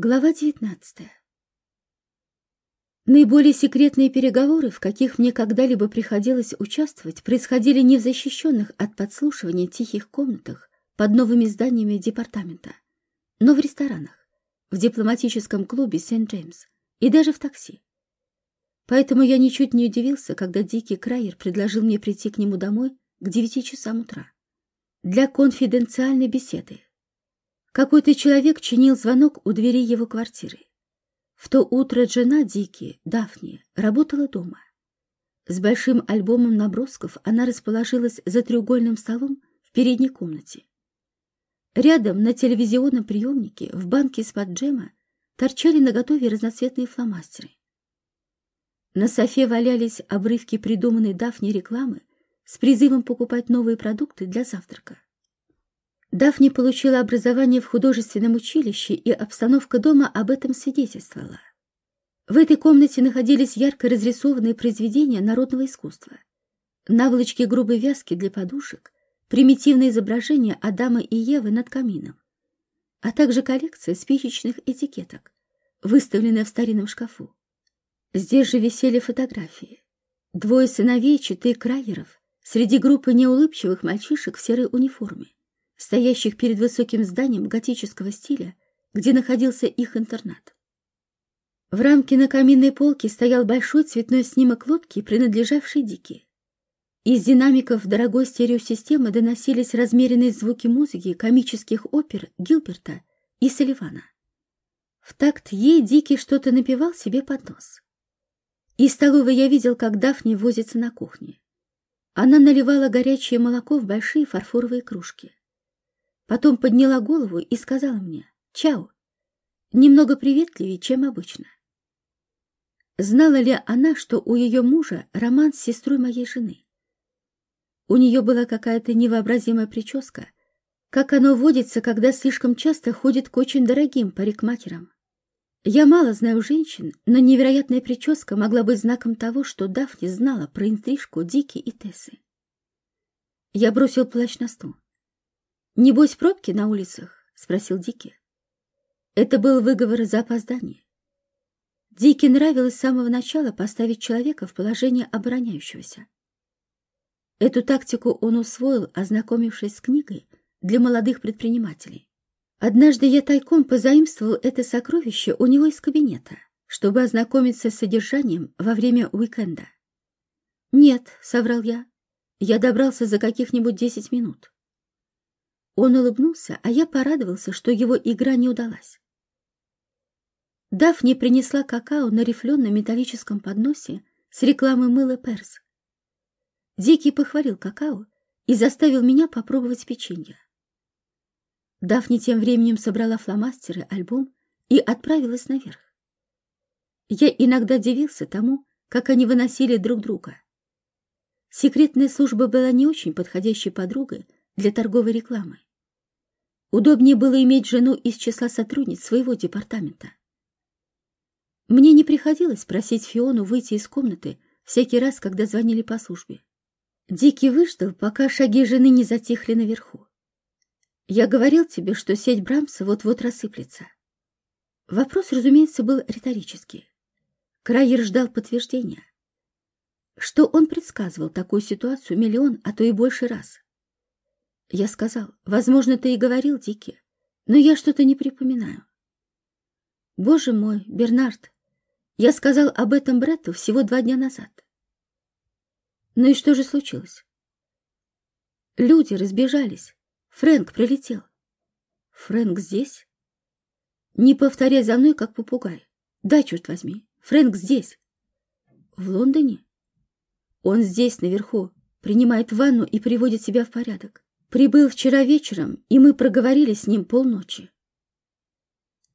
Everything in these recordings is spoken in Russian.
Глава 19 Наиболее секретные переговоры, в каких мне когда-либо приходилось участвовать, происходили не в защищенных от подслушивания тихих комнатах под новыми зданиями департамента, но в ресторанах, в дипломатическом клубе Сент-Джеймс и даже в такси. Поэтому я ничуть не удивился, когда Дикий Крайер предложил мне прийти к нему домой к девяти часам утра для конфиденциальной беседы. Какой-то человек чинил звонок у двери его квартиры. В то утро жена Дики, Дафни, работала дома. С большим альбомом набросков она расположилась за треугольным столом в передней комнате. Рядом на телевизионном приемнике в банке из-под джема торчали наготове разноцветные фломастеры. На софе валялись обрывки придуманной Дафни рекламы с призывом покупать новые продукты для завтрака. Дафни получила образование в художественном училище, и обстановка дома об этом свидетельствовала. В этой комнате находились ярко разрисованные произведения народного искусства. Наволочки грубой вязки для подушек, примитивное изображение Адама и Евы над камином, а также коллекция спичечных этикеток, выставленная в старинном шкафу. Здесь же висели фотографии. Двое сыновей читы Крайеров среди группы неулыбчивых мальчишек в серой униформе стоящих перед высоким зданием готического стиля, где находился их интернат. В рамке на каминной полке стоял большой цветной снимок лодки, принадлежавшей Дике. Из динамиков дорогой стереосистемы доносились размеренные звуки музыки комических опер Гилберта и Салливана. В такт ей Дикий что-то напевал себе под нос. Из столовой я видел, как Дафни возится на кухне. Она наливала горячее молоко в большие фарфоровые кружки. Потом подняла голову и сказала мне «Чао», немного приветливее, чем обычно. Знала ли она, что у ее мужа роман с сестрой моей жены? У нее была какая-то невообразимая прическа, как оно водится, когда слишком часто ходит к очень дорогим парикмахерам. Я мало знаю женщин, но невероятная прическа могла быть знаком того, что Дафни знала про интрижку Дики и Тессы. Я бросил плащ на стол. «Небось, пробки на улицах?» — спросил Дики. Это был выговор за опоздание. Дики нравилось с самого начала поставить человека в положение обороняющегося. Эту тактику он усвоил, ознакомившись с книгой для молодых предпринимателей. Однажды я тайком позаимствовал это сокровище у него из кабинета, чтобы ознакомиться с содержанием во время уикенда. «Нет», — соврал я, — «я добрался за каких-нибудь десять минут». Он улыбнулся, а я порадовался, что его игра не удалась. Дафни принесла какао на рифленом металлическом подносе с рекламой мыла Перс. Дикий похвалил какао и заставил меня попробовать печенье. Дафни тем временем собрала фломастеры, альбом и отправилась наверх. Я иногда дивился тому, как они выносили друг друга. Секретная служба была не очень подходящей подругой для торговой рекламы. Удобнее было иметь жену из числа сотрудниц своего департамента. Мне не приходилось просить Фиону выйти из комнаты всякий раз, когда звонили по службе. Дикий выждал, пока шаги жены не затихли наверху. Я говорил тебе, что сеть Брамса вот-вот рассыплется. Вопрос, разумеется, был риторический. Крайер ждал подтверждения. Что он предсказывал такую ситуацию миллион, а то и больше раз. Я сказал, возможно, ты и говорил, Дики, но я что-то не припоминаю. Боже мой, Бернард, я сказал об этом Бретту всего два дня назад. Ну и что же случилось? Люди разбежались. Фрэнк прилетел. Фрэнк здесь? Не повторяй за мной, как попугай. Да, черт возьми, Фрэнк здесь. В Лондоне? Он здесь, наверху, принимает ванну и приводит себя в порядок. Прибыл вчера вечером, и мы проговорили с ним полночи.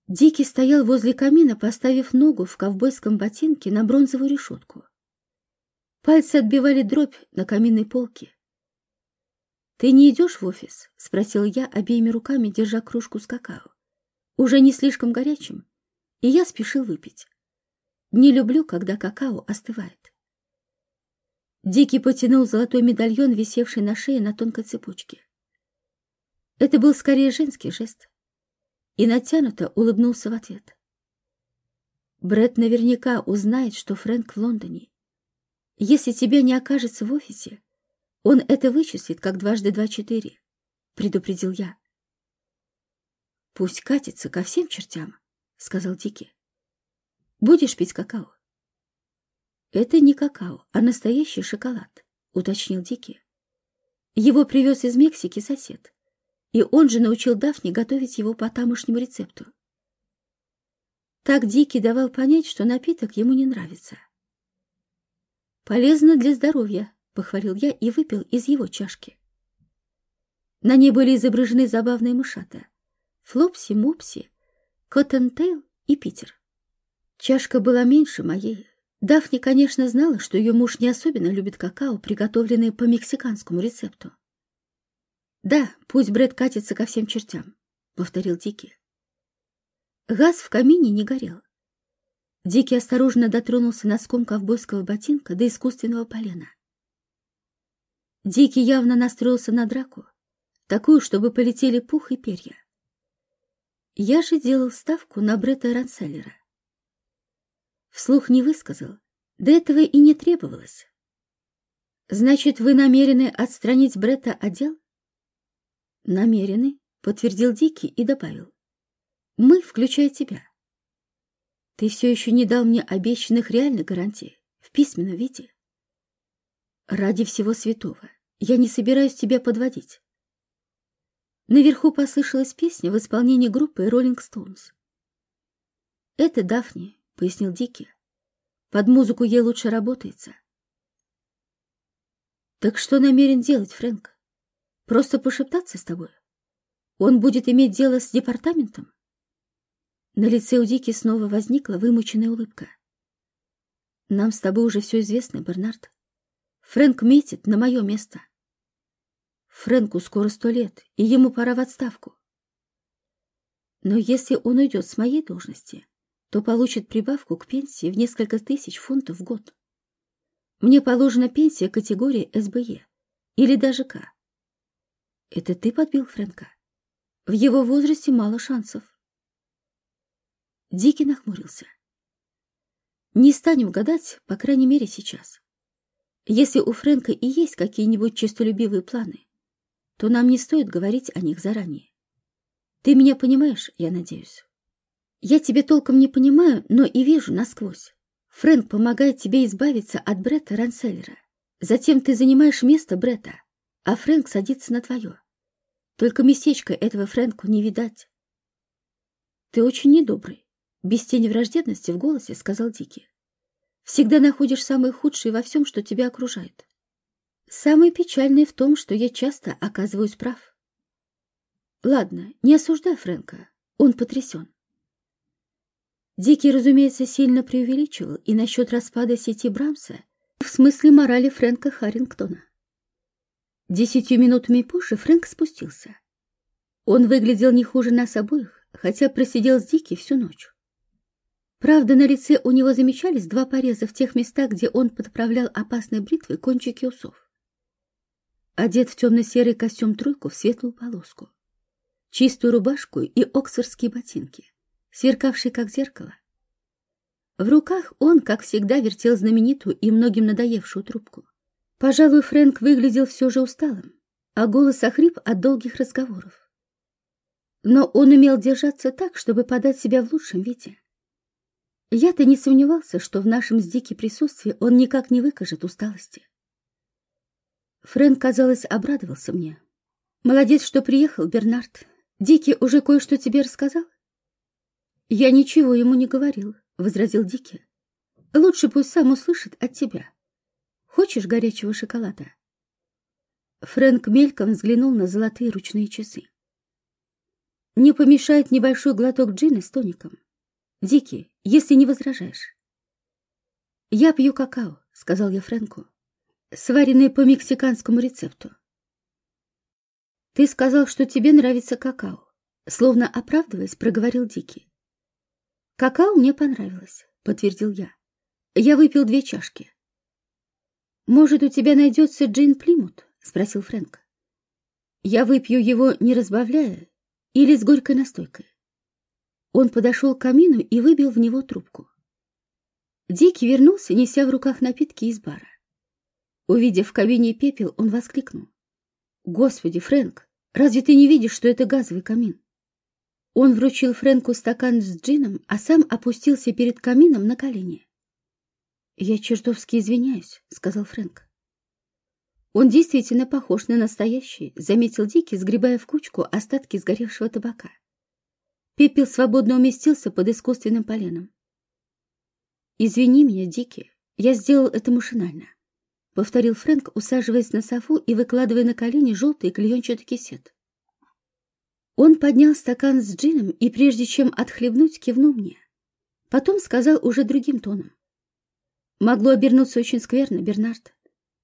Дикий стоял возле камина, поставив ногу в ковбойском ботинке на бронзовую решетку. Пальцы отбивали дробь на каминной полке. «Ты не идешь в офис?» — спросил я, обеими руками держа кружку с какао. Уже не слишком горячим, и я спешил выпить. Не люблю, когда какао остывает. Дикий потянул золотой медальон, висевший на шее на тонкой цепочке. Это был скорее женский жест. и натянуто улыбнулся в ответ. Бред наверняка узнает, что Фрэнк в Лондоне. Если тебя не окажется в офисе, он это вычислит, как дважды два четыре, — предупредил я. Пусть катится ко всем чертям, — сказал Дики. Будешь пить какао? Это не какао, а настоящий шоколад, — уточнил Дики. Его привез из Мексики сосед, и он же научил Дафни готовить его по тамошнему рецепту. Так Дики давал понять, что напиток ему не нравится. «Полезно для здоровья», — похвалил я и выпил из его чашки. На ней были изображены забавные мышата. Флопси, Мопси, Коттентейл и Питер. Чашка была меньше моей. Дафни, конечно, знала, что ее муж не особенно любит какао, приготовленное по мексиканскому рецепту. «Да, пусть Брэд катится ко всем чертям», — повторил Дики. Газ в камине не горел. Дикий осторожно дотронулся носком ковбойского ботинка до искусственного полена. Дикий явно настроился на драку, такую, чтобы полетели пух и перья. Я же делал ставку на Бретта Ранселлера. Вслух не высказал, до этого и не требовалось. «Значит, вы намерены отстранить Бретта отдел?» «Намерены», — подтвердил Дикий и добавил. «Мы, включая тебя». «Ты все еще не дал мне обещанных реальных гарантий в письменном виде». Ради всего святого, я не собираюсь тебя подводить. Наверху послышалась песня в исполнении группы Rolling Stones. «Это Дафни», — пояснил Дики. «Под музыку ей лучше работается». «Так что намерен делать, Фрэнк? Просто пошептаться с тобой? Он будет иметь дело с департаментом?» На лице у Дики снова возникла вымученная улыбка. «Нам с тобой уже все известно, Бернард. Фрэнк метит на мое место. Фрэнку скоро сто лет, и ему пора в отставку. Но если он уйдет с моей должности, то получит прибавку к пенсии в несколько тысяч фунтов в год. Мне положена пенсия категории СБЕ или даже К. Это ты подбил Фрэнка? В его возрасте мало шансов. Дикий нахмурился. Не станем гадать, по крайней мере, сейчас. Если у Фрэнка и есть какие-нибудь честолюбивые планы, то нам не стоит говорить о них заранее. Ты меня понимаешь, я надеюсь? Я тебя толком не понимаю, но и вижу насквозь. Фрэнк помогает тебе избавиться от Бретта Ранселлера. Затем ты занимаешь место Бретта, а Фрэнк садится на твое. Только местечко этого Фрэнку не видать. Ты очень недобрый. Без тени враждебности в голосе сказал Дикий. Всегда находишь самое худшее во всем, что тебя окружает. Самое печальное в том, что я часто оказываюсь прав. Ладно, не осуждай Фрэнка, он потрясен. Дикий, разумеется, сильно преувеличивал и насчет распада сети Брамса в смысле морали Фрэнка Харрингтона. Десятью минутами позже Фрэнк спустился. Он выглядел не хуже нас обоих, хотя просидел с Дики всю ночь. Правда, на лице у него замечались два пореза в тех местах, где он подправлял опасной бритвой кончики усов. Одет в темно-серый костюм-тройку в светлую полоску, чистую рубашку и оксфордские ботинки, сверкавшие как зеркало. В руках он, как всегда, вертел знаменитую и многим надоевшую трубку. Пожалуй, Фрэнк выглядел все же усталым, а голос охрип от долгих разговоров. Но он умел держаться так, чтобы подать себя в лучшем виде. Я-то не сомневался, что в нашем с Дики присутствии он никак не выкажет усталости. Фрэнк, казалось, обрадовался мне. «Молодец, что приехал, Бернард. Дики уже кое-что тебе рассказал?» «Я ничего ему не говорил», — возразил Дики. «Лучше пусть сам услышит от тебя. Хочешь горячего шоколада?» Фрэнк мельком взглянул на золотые ручные часы. «Не помешает небольшой глоток джина с тоником. Дики, если не возражаешь. «Я пью какао», — сказал я Фрэнку, сваренный по мексиканскому рецепту. «Ты сказал, что тебе нравится какао», — словно оправдываясь, проговорил Дики. «Какао мне понравилось», — подтвердил я. «Я выпил две чашки». «Может, у тебя найдется джин Плимут?» — спросил Фрэнк. «Я выпью его, не разбавляя, или с горькой настойкой?» Он подошел к камину и выбил в него трубку. Дикий вернулся, неся в руках напитки из бара. Увидев в кабине пепел, он воскликнул. «Господи, Фрэнк, разве ты не видишь, что это газовый камин?» Он вручил Фрэнку стакан с джином, а сам опустился перед камином на колени. «Я чертовски извиняюсь», — сказал Фрэнк. «Он действительно похож на настоящий», — заметил Дикий, сгребая в кучку остатки сгоревшего табака. Пепел свободно уместился под искусственным поленом. «Извини меня, Дики, я сделал это машинально», — повторил Фрэнк, усаживаясь на софу и выкладывая на колени желтый клеенчатый кисет. Он поднял стакан с джином и, прежде чем отхлебнуть, кивнул мне. Потом сказал уже другим тоном. «Могло обернуться очень скверно, Бернард.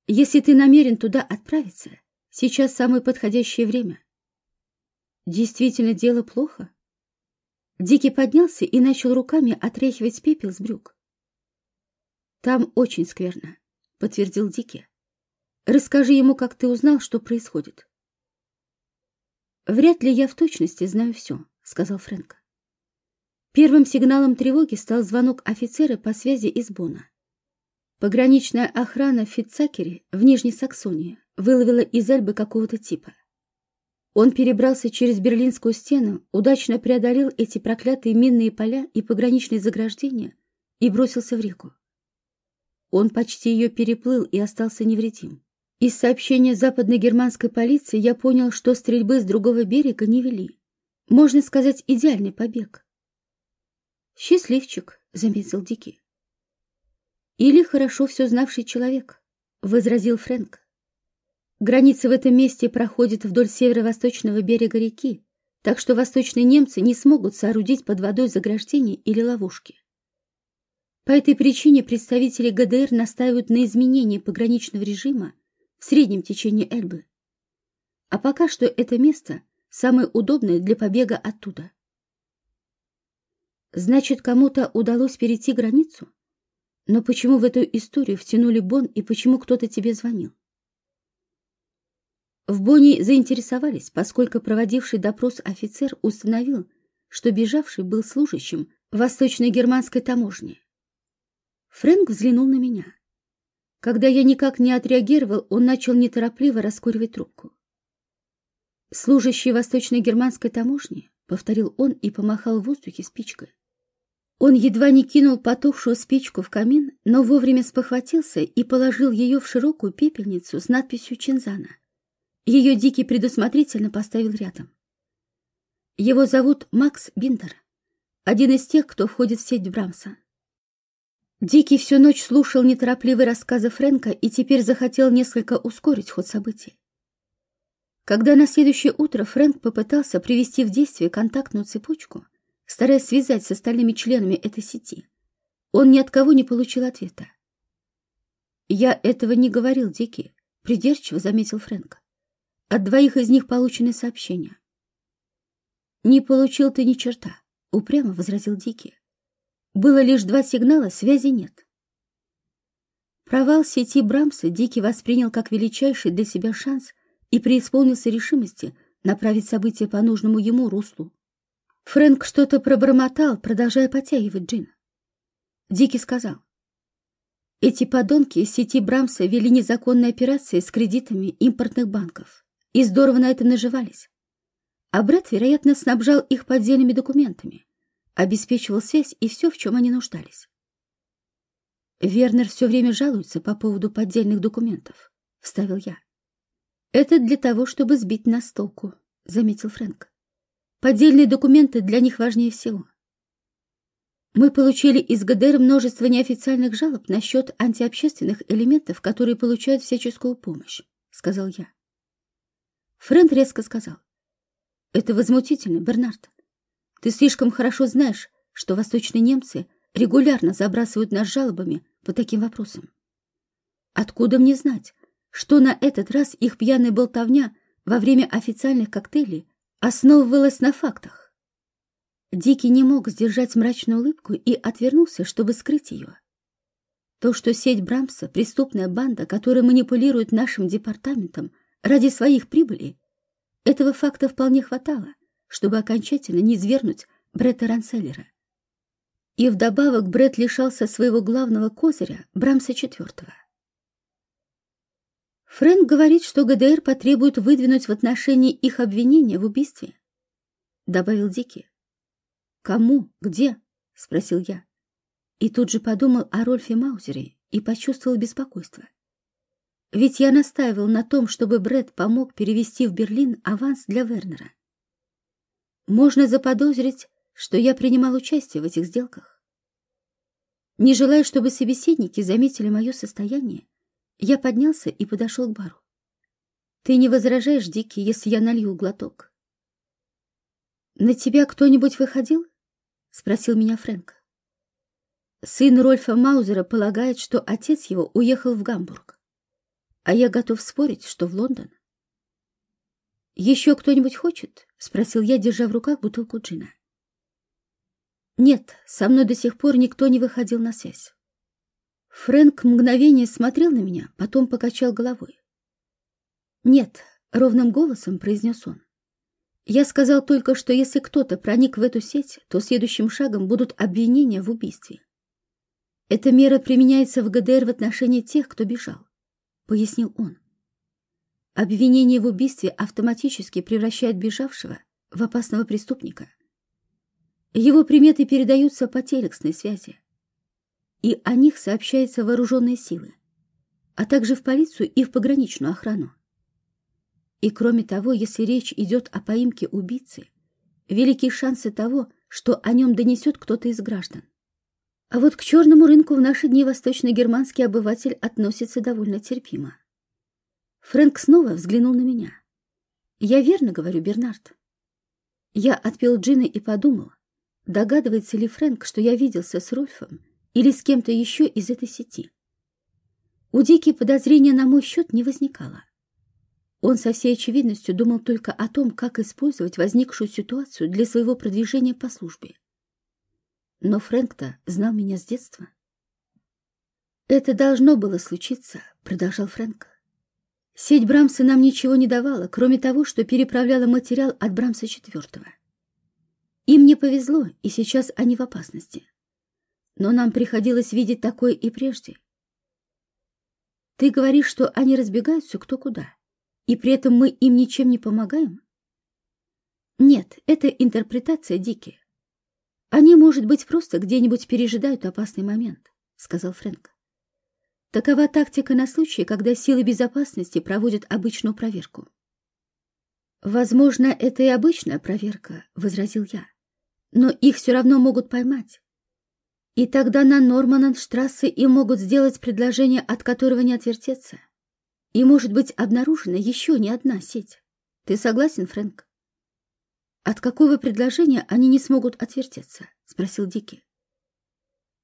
Если ты намерен туда отправиться, сейчас самое подходящее время». «Действительно, дело плохо?» Дикий поднялся и начал руками отряхивать пепел с брюк. «Там очень скверно», — подтвердил Дикий. «Расскажи ему, как ты узнал, что происходит». «Вряд ли я в точности знаю все», — сказал Фрэнк. Первым сигналом тревоги стал звонок офицера по связи из Бона. Пограничная охрана в Фитцакере в Нижней Саксонии выловила из Эльбы какого-то типа. Он перебрался через Берлинскую стену, удачно преодолел эти проклятые минные поля и пограничные заграждения и бросился в реку. Он почти ее переплыл и остался невредим. Из сообщения западно-германской полиции я понял, что стрельбы с другого берега не вели. Можно сказать, идеальный побег. «Счастливчик», — заметил Дики. «Или хорошо все знавший человек», — возразил Фрэнк. Граница в этом месте проходит вдоль северо-восточного берега реки, так что восточные немцы не смогут соорудить под водой заграждения или ловушки. По этой причине представители ГДР настаивают на изменении пограничного режима в среднем течении Эльбы. А пока что это место самое удобное для побега оттуда. Значит, кому-то удалось перейти границу? Но почему в эту историю втянули Бон и почему кто-то тебе звонил? В Бонне заинтересовались, поскольку проводивший допрос офицер установил, что бежавший был служащим восточной германской таможни. Фрэнк взглянул на меня. Когда я никак не отреагировал, он начал неторопливо раскуривать трубку. «Служащий восточной германской таможни», — повторил он и помахал в воздухе спичкой. Он едва не кинул потухшую спичку в камин, но вовремя спохватился и положил ее в широкую пепельницу с надписью «Чинзана». Ее Дикий предусмотрительно поставил рядом. Его зовут Макс Бинтер, один из тех, кто входит в сеть Брамса. Дикий всю ночь слушал неторопливые рассказы Фрэнка и теперь захотел несколько ускорить ход событий. Когда на следующее утро Фрэнк попытался привести в действие контактную цепочку, стараясь связать с остальными членами этой сети, он ни от кого не получил ответа. «Я этого не говорил, Дикий», — придирчиво заметил Фрэнк. От двоих из них получены сообщения. «Не получил ты ни черта», — упрямо возразил Дики. «Было лишь два сигнала, связи нет». Провал сети Брамса Дики воспринял как величайший для себя шанс и преисполнился решимости направить события по нужному ему руслу. Фрэнк что-то пробормотал, продолжая потягивать джин. Дики сказал. Эти подонки из сети Брамса вели незаконные операции с кредитами импортных банков и здорово на этом наживались. А Брэд, вероятно, снабжал их поддельными документами, обеспечивал связь и все, в чем они нуждались. Вернер все время жалуется по поводу поддельных документов, — вставил я. Это для того, чтобы сбить нас с толку, — заметил Фрэнк. Поддельные документы для них важнее всего. Мы получили из ГДР множество неофициальных жалоб насчет антиобщественных элементов, которые получают всяческую помощь, — сказал я. Фрэнд резко сказал. «Это возмутительно, Бернард. Ты слишком хорошо знаешь, что восточные немцы регулярно забрасывают нас жалобами по таким вопросам. Откуда мне знать, что на этот раз их пьяная болтовня во время официальных коктейлей основывалась на фактах?» Дикий не мог сдержать мрачную улыбку и отвернулся, чтобы скрыть ее. То, что сеть Брамса — преступная банда, которая манипулирует нашим департаментом, Ради своих прибылей этого факта вполне хватало, чтобы окончательно низвергнуть Бретта Ранселлера. И вдобавок Бред лишался своего главного козыря, Брамса IV. Фрэнк говорит, что ГДР потребует выдвинуть в отношении их обвинения в убийстве, добавил Дики. Кому? Где? спросил я. И тут же подумал о Рольфе Маузере и почувствовал беспокойство. Ведь я настаивал на том, чтобы Бред помог перевести в Берлин аванс для Вернера. Можно заподозрить, что я принимал участие в этих сделках. Не желая, чтобы собеседники заметили мое состояние, я поднялся и подошел к бару. «Ты не возражаешь, Дикий, если я налью глоток?» «На тебя кто-нибудь выходил?» — спросил меня Фрэнк. Сын Рольфа Маузера полагает, что отец его уехал в Гамбург. А я готов спорить, что в Лондон. «Еще кто-нибудь хочет?» — спросил я, держа в руках бутылку джина. «Нет, со мной до сих пор никто не выходил на связь». Фрэнк мгновение смотрел на меня, потом покачал головой. «Нет», — ровным голосом произнес он. «Я сказал только, что если кто-то проник в эту сеть, то следующим шагом будут обвинения в убийстве. Эта мера применяется в ГДР в отношении тех, кто бежал, пояснил он. Обвинение в убийстве автоматически превращает бежавшего в опасного преступника. Его приметы передаются по телексной связи, и о них сообщаются вооруженные силы, а также в полицию и в пограничную охрану. И кроме того, если речь идет о поимке убийцы, великие шансы того, что о нем донесет кто-то из граждан. А вот к черному рынку в наши дни восточно-германский обыватель относится довольно терпимо. Фрэнк снова взглянул на меня. «Я верно говорю, Бернард?» Я отпил джина и подумал, догадывается ли Фрэнк, что я виделся с Рольфом или с кем-то еще из этой сети. У Дики подозрения на мой счет не возникало. Он со всей очевидностью думал только о том, как использовать возникшую ситуацию для своего продвижения по службе. Но Фрэнк-то знал меня с детства. «Это должно было случиться», — продолжал Фрэнк. «Сеть Брамса нам ничего не давала, кроме того, что переправляла материал от Брамса четвертого. Им не повезло, и сейчас они в опасности. Но нам приходилось видеть такое и прежде. Ты говоришь, что они разбегаются кто куда, и при этом мы им ничем не помогаем? Нет, это интерпретация Дики. Они, может быть, просто где-нибудь пережидают опасный момент, сказал Фрэнк. Такова тактика на случай, когда силы безопасности проводят обычную проверку. Возможно, это и обычная проверка, возразил я. Но их все равно могут поймать. И тогда на Норманнштрассе им могут сделать предложение, от которого не отвертеться. И может быть обнаружена еще не одна сеть. Ты согласен, Фрэнк? «От какого предложения они не смогут отвертеться?» — спросил Дики.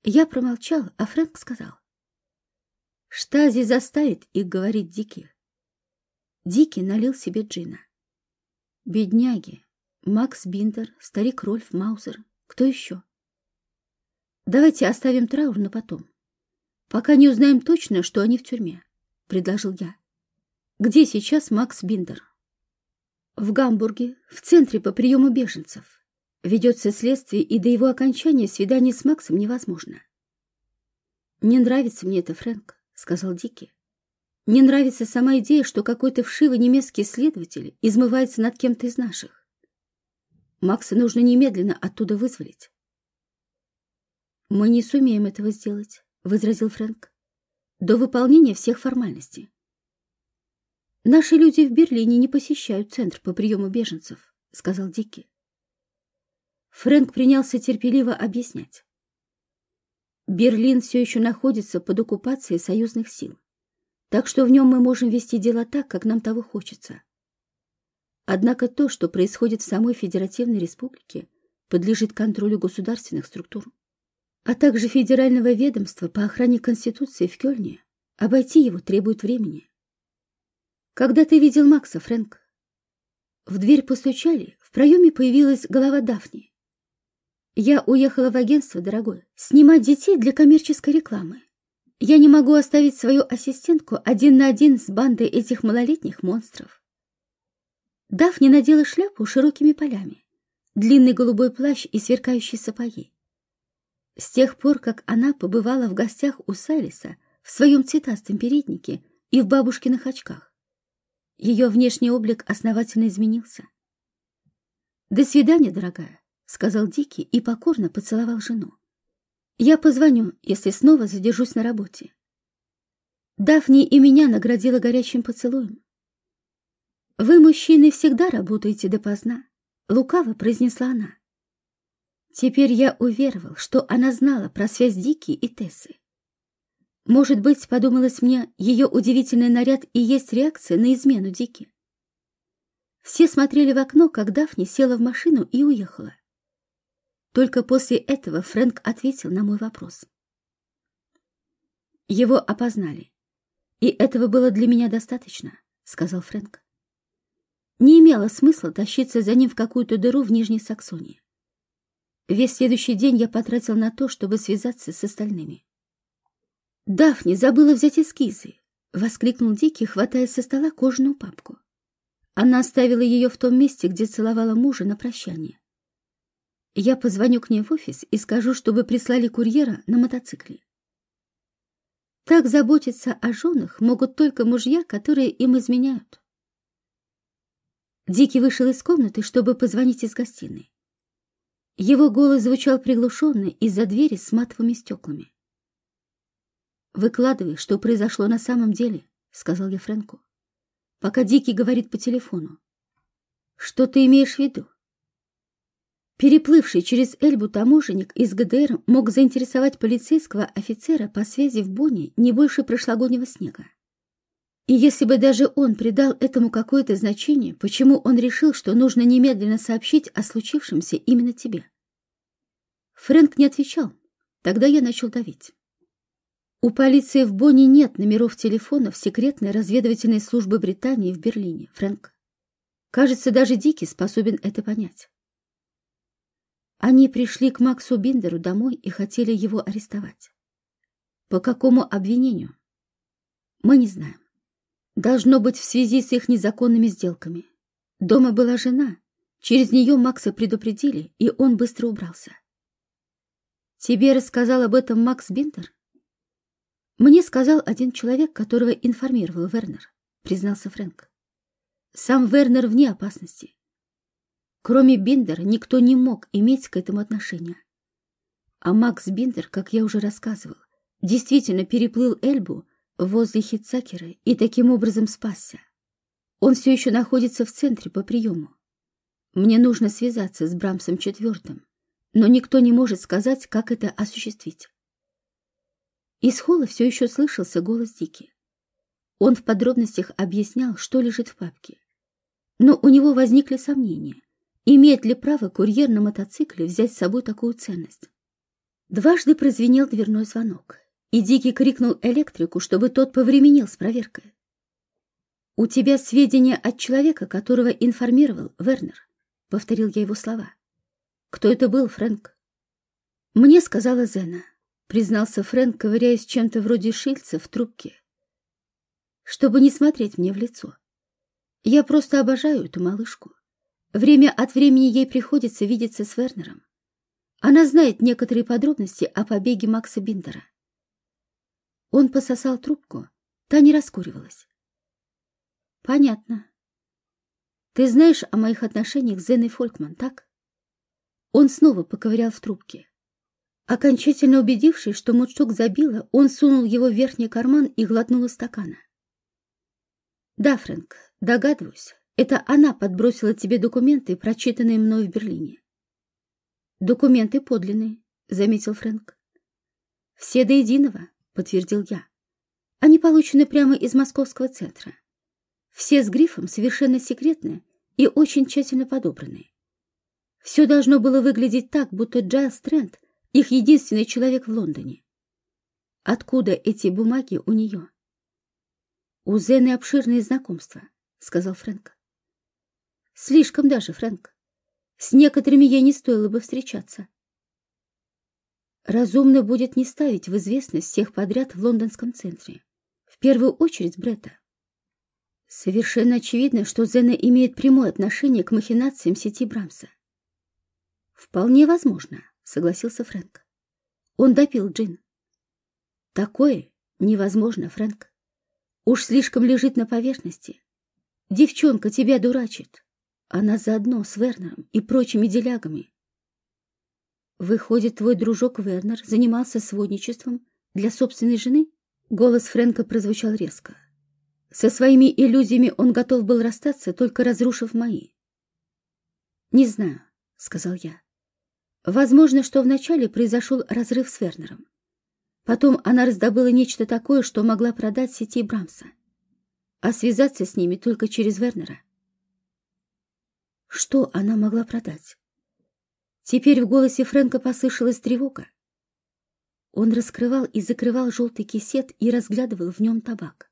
Я промолчал, а Фрэнк сказал. «Штази заставит их говорить Дики». Дики налил себе джина. «Бедняги! Макс Биндер, старик Рольф Маузер. Кто еще?» «Давайте оставим траур на потом. Пока не узнаем точно, что они в тюрьме», — предложил я. «Где сейчас Макс Биндер?» В Гамбурге, в центре по приему беженцев. Ведется следствие, и до его окончания свидание с Максом невозможно. «Не нравится мне это, Фрэнк», — сказал Дики. «Не нравится сама идея, что какой-то вшивый немецкий следователь измывается над кем-то из наших. Макса нужно немедленно оттуда вызволить». «Мы не сумеем этого сделать», — возразил Фрэнк. «До выполнения всех формальностей. «Наши люди в Берлине не посещают центр по приему беженцев», — сказал Дикки. Фрэнк принялся терпеливо объяснять. Берлин все еще находится под оккупацией союзных сил, так что в нем мы можем вести дела так, как нам того хочется. Однако то, что происходит в самой Федеративной Республике, подлежит контролю государственных структур, а также федерального ведомства по охране Конституции в Кёльне. Обойти его требует времени. «Когда ты видел Макса, Фрэнк?» В дверь постучали, в проеме появилась голова Дафни. «Я уехала в агентство, дорогой, снимать детей для коммерческой рекламы. Я не могу оставить свою ассистентку один на один с бандой этих малолетних монстров». Дафни надела шляпу широкими полями. длинный голубой плащ и сверкающие сапоги. С тех пор, как она побывала в гостях у Сайлиса в своем цветастом переднике и в бабушкиных очках, ее внешний облик основательно изменился. «До свидания, дорогая», — сказал Дикий и покорно поцеловал жену. «Я позвоню, если снова задержусь на работе». Дафни и меня наградила горячим поцелуем. «Вы, мужчины, всегда работаете допоздна», — лукаво произнесла она. Теперь я уверовал, что она знала про связь Дики и Тессы. Может быть, подумалось мне, ее удивительный наряд и есть реакция на измену Дики. Все смотрели в окно, как Дафни села в машину и уехала. Только после этого Фрэнк ответил на мой вопрос. Его опознали. И этого было для меня достаточно, сказал Фрэнк. Не имело смысла тащиться за ним в какую-то дыру в Нижней Саксонии. Весь следующий день я потратил на то, чтобы связаться с остальными. «Дафни забыла взять эскизы!» — воскликнул Дикий, хватая со стола кожаную папку. Она оставила ее в том месте, где целовала мужа на прощание. Я позвоню к ней в офис и скажу, чтобы прислали курьера на мотоцикле. Так заботиться о женах могут только мужья, которые им изменяют. Дикий вышел из комнаты, чтобы позвонить из гостиной. Его голос звучал приглушенно из-за двери с матовыми стеклами. «Выкладывай, что произошло на самом деле», — сказал я Фрэнку пока Дикий говорит по телефону. Что ты имеешь в виду? Переплывший через Эльбу таможенник из ГДР мог заинтересовать полицейского офицера по связи в Бонне не больше прошлогоднего снега. И если бы даже он придал этому какое-то значение, почему он решил, что нужно немедленно сообщить о случившемся именно тебе? Фрэнк не отвечал. Тогда я начал давить. У полиции в Бонне нет номеров телефонов секретной разведывательной службы Британии в Берлине, Фрэнк. Кажется, даже Дикий способен это понять. Они пришли к Максу Биндеру домой и хотели его арестовать. По какому обвинению? Мы не знаем. Должно быть в связи с их незаконными сделками. Дома была жена. Через нее Макса предупредили, и он быстро убрался. Тебе рассказал об этом Макс Биндер? «Мне сказал один человек, которого информировал Вернер», — признался Фрэнк. «Сам Вернер вне опасности. Кроме Биндера никто не мог иметь к этому отношения. А Макс Биндер, как я уже рассказывал, действительно переплыл Эльбу возле Хитцакера и таким образом спасся. Он все еще находится в центре по приему. Мне нужно связаться с Брамсом IV, но никто не может сказать, как это осуществить. Из холла все еще слышался голос Дики. Он в подробностях объяснял, что лежит в папке. Но у него возникли сомнения, имеет ли право курьер на мотоцикле взять с собой такую ценность. Дважды прозвенел дверной звонок, и Дикий крикнул электрику, чтобы тот повременил с проверкой. «У тебя сведения от человека, которого информировал Вернер», — повторил я его слова. «Кто это был, Фрэнк?» «Мне сказала Зена», — признался Фрэнк, ковыряясь чем-то вроде шильца в трубке. «Чтобы не смотреть мне в лицо. Я просто обожаю эту малышку. Время от времени ей приходится видеться с Вернером. Она знает некоторые подробности о побеге Макса Биндера. Он пососал трубку, та не раскуривалась. Понятно. Ты знаешь о моих отношениях с Зеной Фолькман, так? Он снова поковырял в трубке. Окончательно убедившись, что мундштук забило, он сунул его в верхний карман и глотнул из стакана. «Да, Фрэнк, догадываюсь, это она подбросила тебе документы, прочитанные мной в Берлине». «Документы подлинные», — заметил Фрэнк. «Все до единого», — подтвердил я. «Они получены прямо из московского центра. Все с грифом совершенно секретные и очень тщательно подобранные. Все должно было выглядеть так, будто Джайлс Трент их единственный человек в Лондоне. Откуда эти бумаги у нее? У Зены обширные знакомства, сказал Фрэнк. Слишком даже, Фрэнк. С некоторыми ей не стоило бы встречаться. Разумно будет не ставить в известность всех подряд в лондонском центре. В первую очередь Бретта. Совершенно очевидно, что Зена имеет прямое отношение к махинациям сети Брамса. Вполне возможно, согласился Фрэнк. Он допил джин. Такое невозможно, Фрэнк. Уж слишком лежит на поверхности. Девчонка тебя дурачит. Она заодно с Вернером и прочими делягами. Выходит, твой дружок Вернер занимался сводничеством для собственной жены? Голос Фрэнка прозвучал резко. Со своими иллюзиями он готов был расстаться, только разрушив мои. «Не знаю», — сказал я. «Возможно, что вначале произошел разрыв с Вернером. Потом она раздобыла нечто такое, что могла продать сети Брамса, а связаться с ними только через Вернера. Что она могла продать? Теперь в голосе Фрэнка послышалась тревога. Он раскрывал и закрывал желтый кисет и разглядывал в нем табак.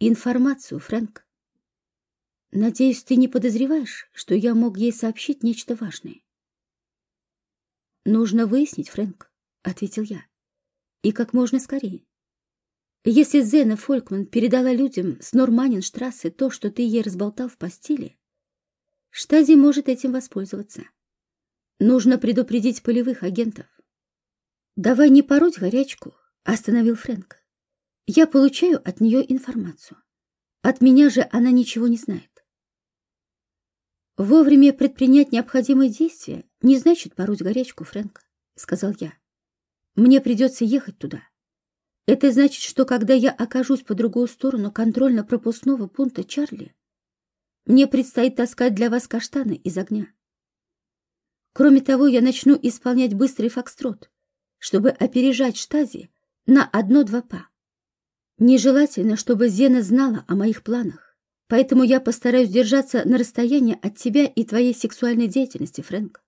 «Информацию, Фрэнк. Надеюсь, ты не подозреваешь, что я мог ей сообщить нечто важное?» «Нужно выяснить, Фрэнк», — ответил я. «И как можно скорее. Если Зена Фолькман передала людям с Норманинштрассе то, что ты ей разболтал в постели, Штази может этим воспользоваться. Нужно предупредить полевых агентов. «Давай не пороть горячку», — остановил Фрэнк. «Я получаю от нее информацию. От меня же она ничего не знает». «Вовремя предпринять необходимые действия не значит пороть горячку, Фрэнк», — сказал я. «Мне придется ехать туда. Это значит, что когда я окажусь по другую сторону контрольно-пропускного пункта Чарли, мне предстоит таскать для вас каштаны из огня. Кроме того, я начну исполнять быстрый фокстрот, чтобы опережать штази на одно-два па. Нежелательно, чтобы Зена знала о моих планах, поэтому я постараюсь держаться на расстоянии от тебя и твоей сексуальной деятельности, Фрэнк.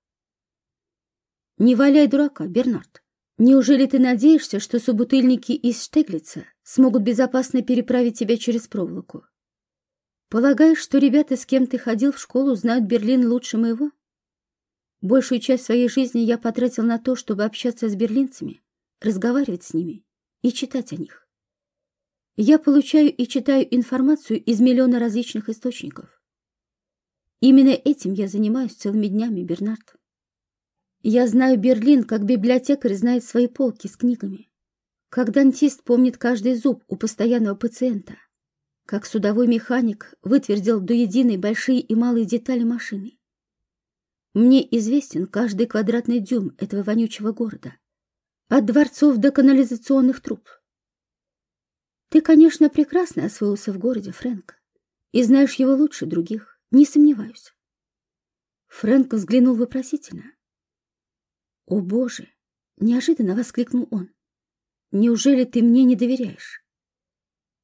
Не валяй дурака, Бернард. Неужели ты надеешься, что собутыльники из Штеглица смогут безопасно переправить тебя через проволоку? Полагаешь, что ребята, с кем ты ходил в школу, знают Берлин лучше моего? Большую часть своей жизни я потратил на то, чтобы общаться с берлинцами, разговаривать с ними и читать о них. Я получаю и читаю информацию из миллиона различных источников. Именно этим я занимаюсь целыми днями, Бернард. Я знаю Берлин, как библиотекарь знает свои полки с книгами, как дантист помнит каждый зуб у постоянного пациента, как судовой механик вытвердил до единой большие и малые детали машины. Мне известен каждый квадратный дюйм этого вонючего города. От дворцов до канализационных труб. Ты, конечно, прекрасно освоился в городе, Фрэнк, и знаешь его лучше других, не сомневаюсь. Фрэнк взглянул вопросительно. «О, Боже!» — неожиданно воскликнул он. «Неужели ты мне не доверяешь?»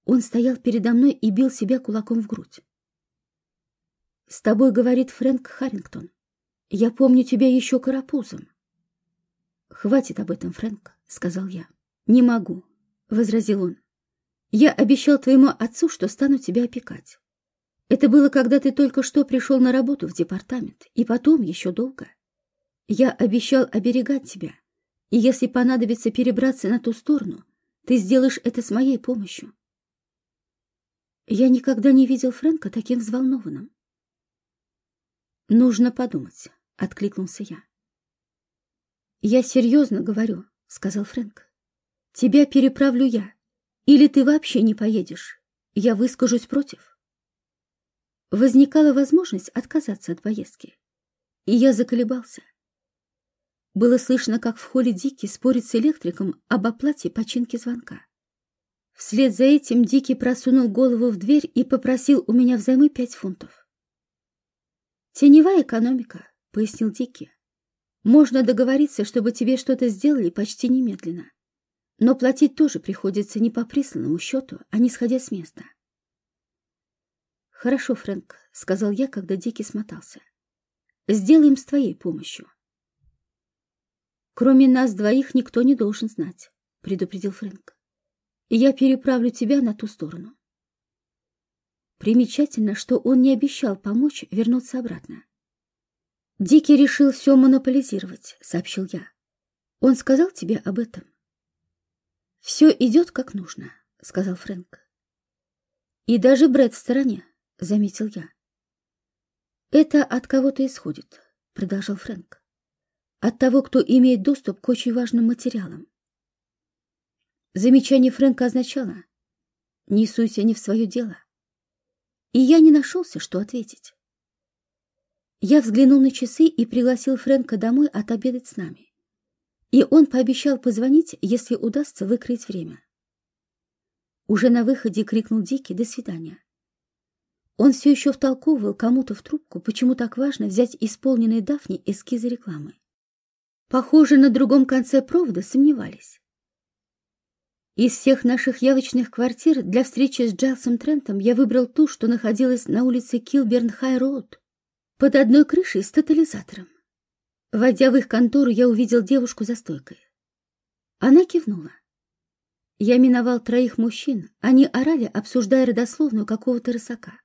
Он стоял передо мной и бил себя кулаком в грудь. «С тобой говорит Фрэнк Харрингтон. Я помню тебя еще карапузом. Хватит об этом, Фрэнк, сказал я. Не могу, возразил он. Я обещал твоему отцу, что стану тебя опекать. Это было, когда ты только что пришел на работу в департамент, и потом еще долго. Я обещал оберегать тебя, и если понадобится перебраться на ту сторону, ты сделаешь это с моей помощью. Я никогда не видел Фрэнка таким взволнованным. Нужно подумать откликнулся я. «Я серьезно говорю», — сказал Фрэнк. «Тебя переправлю я. Или ты вообще не поедешь. Я выскажусь против». Возникала возможность отказаться от поездки. И я заколебался. Было слышно, как в холле Дики спорит с электриком об оплате починки звонка. Вслед за этим Дики просунул голову в дверь и попросил у меня взаймы пять фунтов. Теневая экономика, — пояснил Дикки. «Можно договориться, чтобы тебе что-то сделали почти немедленно. Но платить тоже приходится не по присланному счету, а не сходя с места». «Хорошо, Фрэнк», — сказал я, когда Дикки смотался. «Сделаем с твоей помощью». «Кроме нас двоих никто не должен знать», — предупредил Фрэнк. «И я переправлю тебя на ту сторону». Примечательно, что он не обещал помочь вернуться обратно. «Дикий решил все монополизировать», — сообщил я. «Он сказал тебе об этом?» «Все идет как нужно», — сказал Фрэнк. «И даже Брэд в стороне», — заметил я. «Это от кого-то исходит. продолжал Фрэнк. От того, кто имеет доступ к очень важным материалам. Замечание Фрэнка означало «Не суйся не в свое дело». И я не нашелся, что ответить. Я взглянул на часы и пригласил Фрэнка домой отобедать с нами. И он пообещал позвонить, если удастся выкроить время. Уже на выходе крикнул Дикий «До свидания». Он все еще втолковывал кому-то в трубку, почему так важно взять исполненные Дафни эскизы рекламы. Похоже, на другом конце провода сомневались. Из всех наших явочных квартир для встречи с Джайлсом Трентом я выбрал ту, что находилась на улице Килберн-Хай-Роуд, под одной крышей с тотализатором. Войдя в их контору, я увидел девушку за стойкой. Она кивнула. Я миновал троих мужчин, они орали, обсуждая родословную какого-то рысака.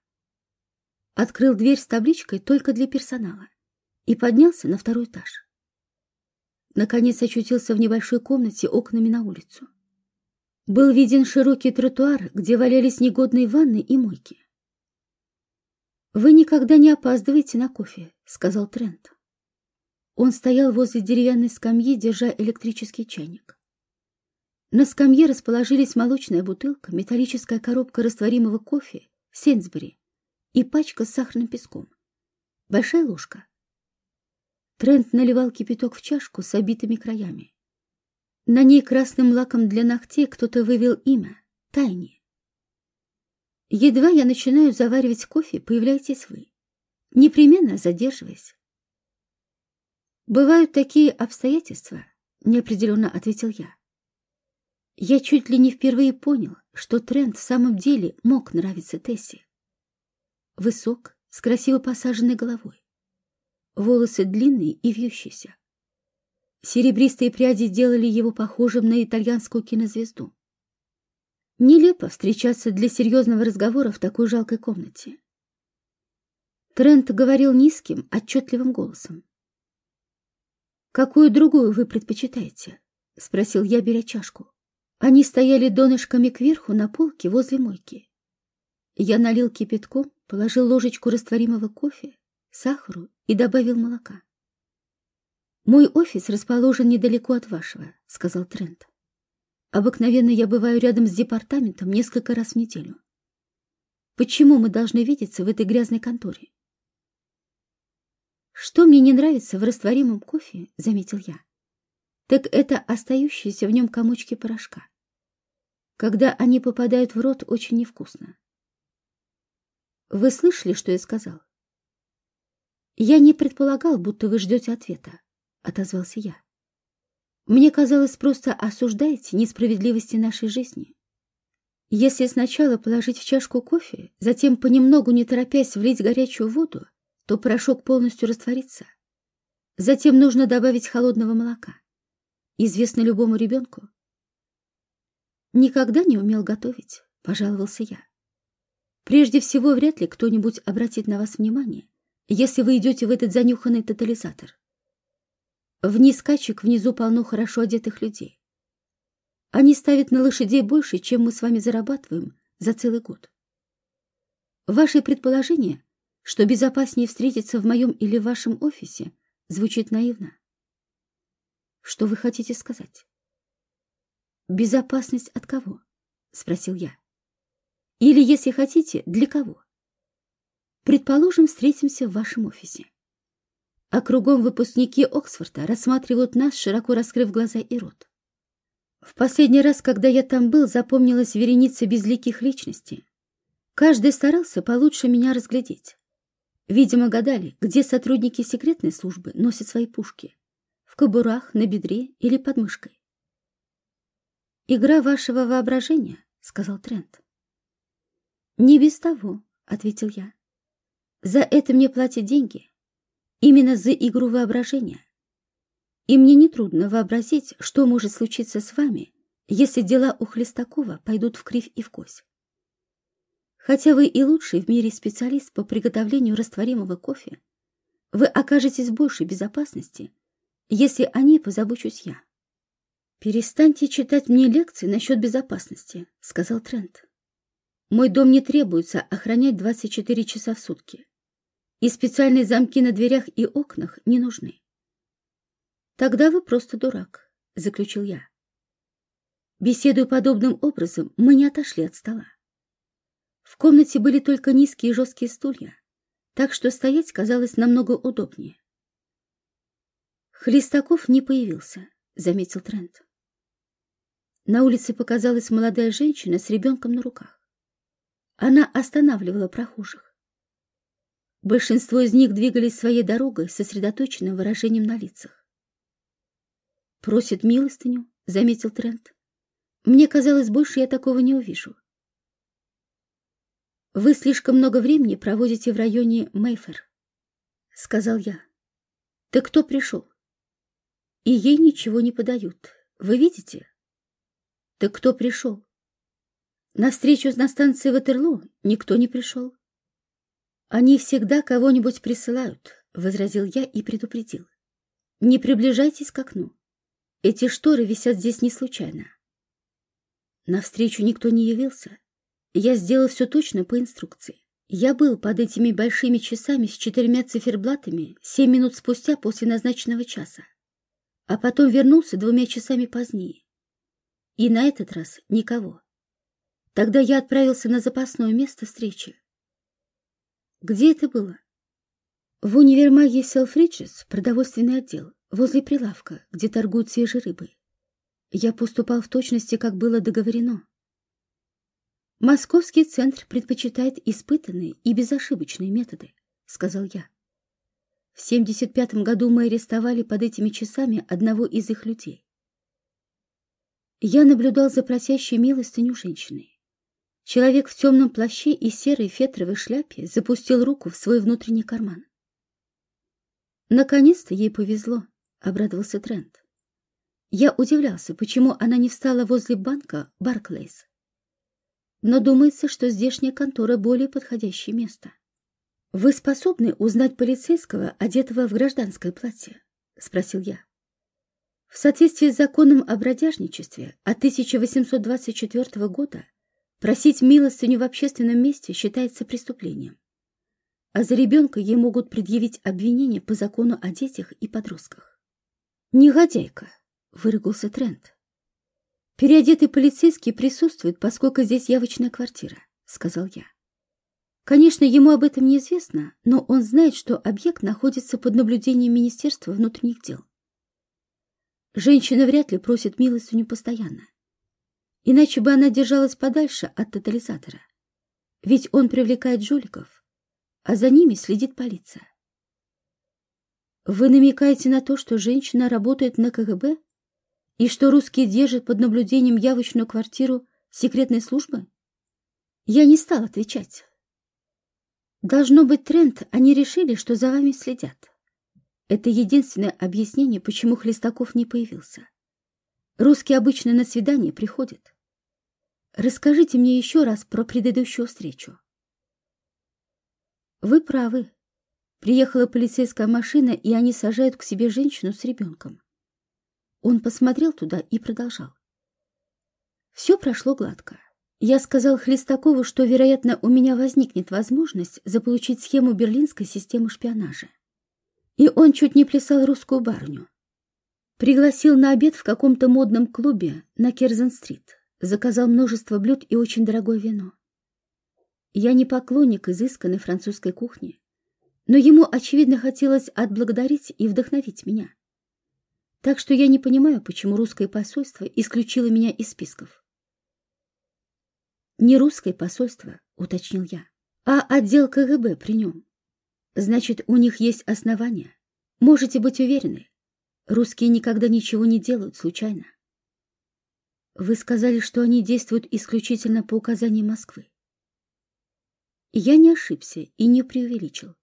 Открыл дверь с табличкой «Только для персонала» и поднялся на второй этаж. Наконец очутился в небольшой комнате окнами на улицу. Был виден широкий тротуар, где валялись негодные ванны и мойки. «Вы никогда не опаздываете на кофе», — сказал Трент. Он стоял возле деревянной скамьи, держа электрический чайник. На скамье расположились молочная бутылка, металлическая коробка растворимого кофе, Сенсбери и пачка с сахарным песком. Большая ложка. Трент наливал кипяток в чашку с обитыми краями. На ней красным лаком для ногтей кто-то вывел имя — Тайни. Едва я начинаю заваривать кофе, появляетесь вы, непременно задерживаясь. «Бывают такие обстоятельства», — неопределенно ответил я. Я чуть ли не впервые понял, что Трент в самом деле мог нравиться Тессе. Высок, с красиво посаженной головой. Волосы длинные и вьющиеся. Серебристые пряди делали его похожим на итальянскую кинозвезду. Нелепо встречаться для серьезного разговора в такой жалкой комнате. Трент говорил низким, отчетливым голосом. «Какую другую вы предпочитаете?» — спросил я, беря чашку. Они стояли донышками кверху на полке возле мойки. Я налил кипятком, положил ложечку растворимого кофе, сахару и добавил молока. «Мой офис расположен недалеко от вашего», — сказал Трент. Обыкновенно я бываю рядом с департаментом несколько раз в неделю. Почему мы должны видеться в этой грязной конторе? Что мне не нравится в растворимом кофе, заметил я, так это остающиеся в нем комочки порошка. Когда они попадают в рот, очень невкусно. Вы слышали, что я сказал? Я не предполагал, будто вы ждете ответа, отозвался я. Мне казалось, просто осуждаете несправедливости нашей жизни. Если сначала положить в чашку кофе, затем понемногу, не торопясь, влить горячую воду, то порошок полностью растворится. Затем нужно добавить холодного молока. Известно любому ребенку. Никогда не умел готовить, пожаловался я. Прежде всего, вряд ли кто-нибудь обратит на вас внимание, если вы идете в этот занюханный тотализатор. Вниз качек внизу полно хорошо одетых людей. Они ставят на лошадей больше, чем мы с вами зарабатываем за целый год. Ваше предположение, что безопаснее встретиться в моем или вашем офисе, звучит наивно. Что вы хотите сказать? Безопасность от кого? Спросил я. Или, если хотите, для кого? Предположим, встретимся в вашем офисе а кругом выпускники Оксфорда рассматривают нас, широко раскрыв глаза и рот. В последний раз, когда я там был, запомнилась вереница безликих личностей. Каждый старался получше меня разглядеть. Видимо, гадали, где сотрудники секретной службы носят свои пушки. В кобурах, на бедре или под мышкой. «Игра вашего воображения», — сказал Трент. «Не без того», — ответил я. «За это мне платят деньги, именно за игру воображения. И мне нетрудно вообразить, что может случиться с вами, если дела у Хлестакова пойдут в кривь и в кость. Хотя вы и лучший в мире специалист по приготовлению растворимого кофе, вы окажетесь в большей безопасности, если о ней позабочусь я. «Перестаньте читать мне лекции насчет безопасности», — сказал Трент. «Мой дом не требуется охранять 24 часа в сутки. И специальные замки на дверях и окнах не нужны. Тогда вы просто дурак, заключил я. Беседуя подобным образом, мы не отошли от стола. В комнате были только низкие жесткие стулья, так что стоять казалось намного удобнее. Хлестаков не появился, заметил Трент. На улице показалась молодая женщина с ребенком на руках. Она останавливала прохожих. Большинство из них двигались своей дорогой с сосредоточенным выражением на лицах. «Просит милостыню», — заметил Трент. «Мне казалось, больше я такого не увижу». «Вы слишком много времени проводите в районе Мейфер», — сказал я. «Так кто пришел?» «И ей ничего не подают. Вы видите?» «Так кто пришел?» На встречу на станции Ватерлоо никто не пришел. Они всегда кого-нибудь присылают, — возразил я и предупредил. Не приближайтесь к окну. Эти шторы висят здесь не случайно. На встречу никто не явился. Я сделал все точно по инструкции. Я был под этими большими часами с четырьмя циферблатами семь минут спустя после назначенного часа, а потом вернулся двумя часами позднее. И на этот раз никого. Тогда я отправился на запасное место встречи. Где это было? В универмаге Селфриджес продовольственный отдел, возле прилавка, где торгуют свежей рыбой. Я поступал в точности, как было договорено. Московский центр предпочитает испытанные и безошибочные методы, сказал я. В 75 году мы арестовали под этими часами одного из их людей. Я наблюдал за просящей милостыню женщиной. Человек в темном плаще и серой фетровой шляпе запустил руку в свой внутренний карман. «Наконец-то ей повезло», — обрадовался Трент. Я удивлялся, почему она не встала возле банка Барклейс. Но думается, что здешняя контора более подходящее место. «Вы способны узнать полицейского, одетого в гражданское платье?» — спросил я. В соответствии с законом о бродяжничестве от 1824 года Просить милостыню в общественном месте считается преступлением. А за ребенка ей могут предъявить обвинение по закону о детях и подростках. «Негодяйка!» — выругался Трент. «Переодетый полицейский присутствует, поскольку здесь явочная квартира», — сказал я. Конечно, ему об этом неизвестно, но он знает, что объект находится под наблюдением Министерства внутренних дел. Женщина вряд ли просит милостыню постоянно. Иначе бы она держалась подальше от тотализатора. Ведь он привлекает жуликов, а за ними следит полиция. Вы намекаете на то, что женщина работает на КГБ и что русские держат под наблюдением явочную квартиру секретной службы? Я не стал отвечать. Должно быть тренд, они решили, что за вами следят. Это единственное объяснение, почему Хлестаков не появился. Русские обычно на свидание приходят. Расскажите мне еще раз про предыдущую встречу. Вы правы. Приехала полицейская машина, и они сажают к себе женщину с ребенком. Он посмотрел туда и продолжал. Все прошло гладко. Я сказал Хлестакову, что, вероятно, у меня возникнет возможность заполучить схему берлинской системы шпионажа. И он чуть не плясал русскую барню. Пригласил на обед в каком-то модном клубе на Керзен-стрит заказал множество блюд и очень дорогое вино. Я не поклонник изысканной французской кухни, но ему, очевидно, хотелось отблагодарить и вдохновить меня. Так что я не понимаю, почему русское посольство исключило меня из списков. «Не русское посольство», — уточнил я, — «а отдел КГБ при нем. Значит, у них есть основания. Можете быть уверены, русские никогда ничего не делают случайно. Вы сказали, что они действуют исключительно по указаниям Москвы. Я не ошибся и не преувеличил.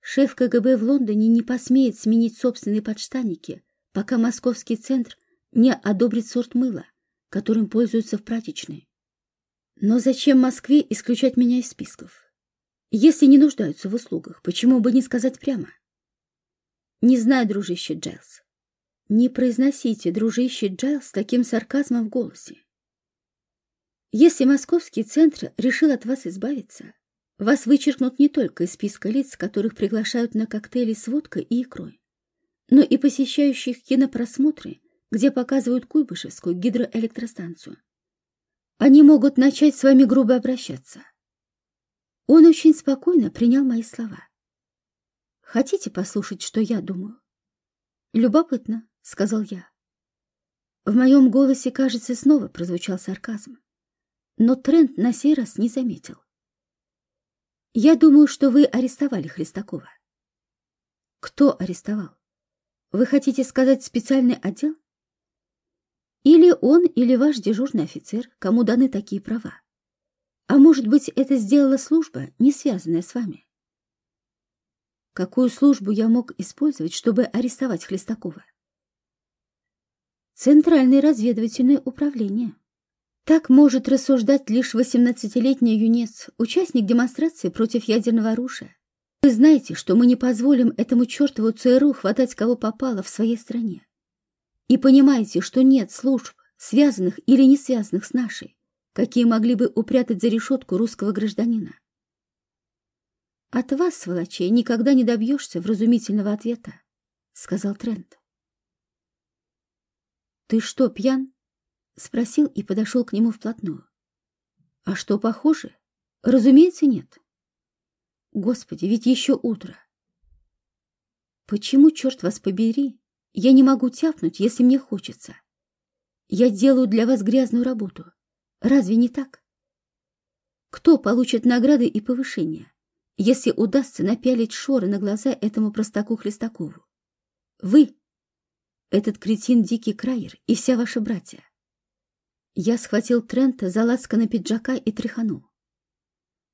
Шеф КГБ в Лондоне не посмеет сменить собственные подштанники, пока московский центр не одобрит сорт мыла, которым пользуются в прачечной. Но зачем Москве исключать меня из списков? Если не нуждаются в услугах, почему бы не сказать прямо? Не знаю, дружище Джайлз. Не произносите, дружище Джайл, с таким сарказмом в голосе. Если московский центр решил от вас избавиться, Вас вычеркнут не только из списка лиц, которых приглашают на коктейли с водкой и икрой, но и посещающих кинопросмотры, где показывают Куйбышевскую гидроэлектростанцию. Они могут начать с вами грубо обращаться. Он очень спокойно принял мои слова. Хотите послушать, что я думаю? Любопытно, сказал я. В моем голосе, кажется, снова прозвучал сарказм. Но Трент на сей раз не заметил. Я думаю, что вы арестовали Хлестакова. Кто арестовал? Вы хотите сказать специальный отдел? Или он, или ваш дежурный офицер, кому даны такие права. А может быть, это сделала служба, не связанная с вами? Какую службу я мог использовать, чтобы арестовать Хлестакова? Центральное разведывательное управление. Так может рассуждать лишь 18-летний юнец, участник демонстрации против ядерного оружия. Вы знаете, что мы не позволим этому чертову ЦРУ хватать кого попало в своей стране. И понимаете, что нет служб, связанных или не связанных с нашей, какие могли бы упрятать за решетку русского гражданина. От вас, сволочей, никогда не добьешься вразумительного ответа, сказал Трент. Ты что, пьян? Спросил и подошел к нему вплотную. А что, похоже? Разумеется, нет. Господи, ведь еще утро. Почему, черт вас побери, я не могу тяпнуть, если мне хочется? Я делаю для вас грязную работу. Разве не так? Кто получит награды и повышения, если удастся напялить шоры на глаза этому простаку Хлестакову? Вы, этот кретин Дикий Крайер и вся ваша братья. Я схватил Трента за лацкана пиджака и тряханул.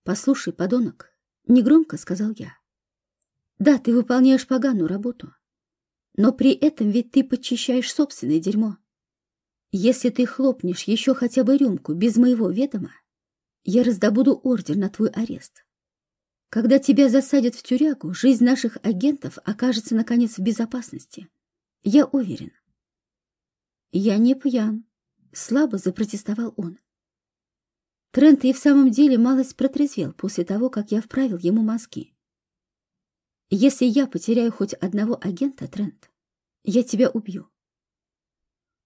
«Послушай, подонок», — негромко сказал я. «Да, ты выполняешь поганую работу, но при этом ведь ты подчищаешь собственное дерьмо. Если ты хлопнешь еще хотя бы рюмку без моего ведома, я раздобуду ордер на твой арест. Когда тебя засадят в тюрягу, жизнь наших агентов окажется, наконец, в безопасности. Я уверен». «Я не пьян», Слабо запротестовал он. Трент и в самом деле малость протрезвел после того, как я вправил ему мозги. Если я потеряю хоть одного агента, Трент, я тебя убью.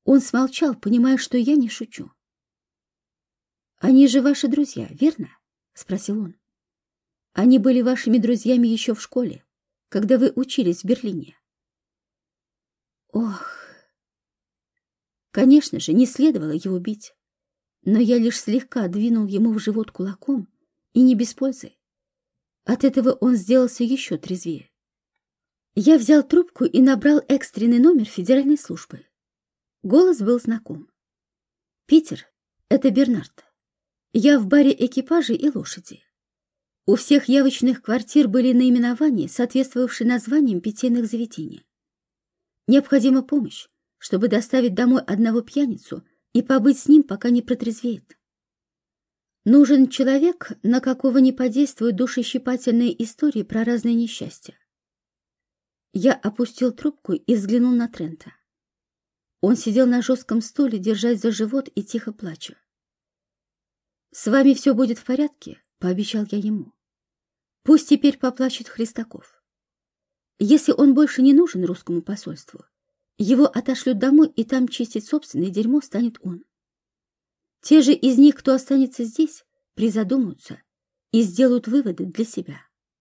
Он смолчал, понимая, что я не шучу. «Они же ваши друзья, верно?» — спросил он. «Они были вашими друзьями еще в школе, когда вы учились в Берлине». «Ох, Конечно же, не следовало его бить. Но я лишь слегка двинул ему в живот кулаком, и не без пользы. От этого он сделался еще трезвее. Я взял трубку и набрал экстренный номер федеральной службы. Голос был знаком. «Питер, это Бернард. Я в баре экипажи и лошади. У всех явочных квартир были наименования, соответствовавшие названиям питейных заведений. Необходима помощь чтобы доставить домой одного пьяницу и побыть с ним, пока не протрезвеет. Нужен человек, на какого не подействуют душещипательные истории про разные несчастья. Я опустил трубку и взглянул на Трента. Он сидел на жестком стуле, держась за живот и тихо плача. «С вами все будет в порядке», — пообещал я ему. «Пусть теперь поплачет Христаков. Если он больше не нужен русскому посольству, его отошлют домой, и там чистить собственное дерьмо станет он. Те же из них, кто останется здесь, призадумаются и сделают выводы для себя.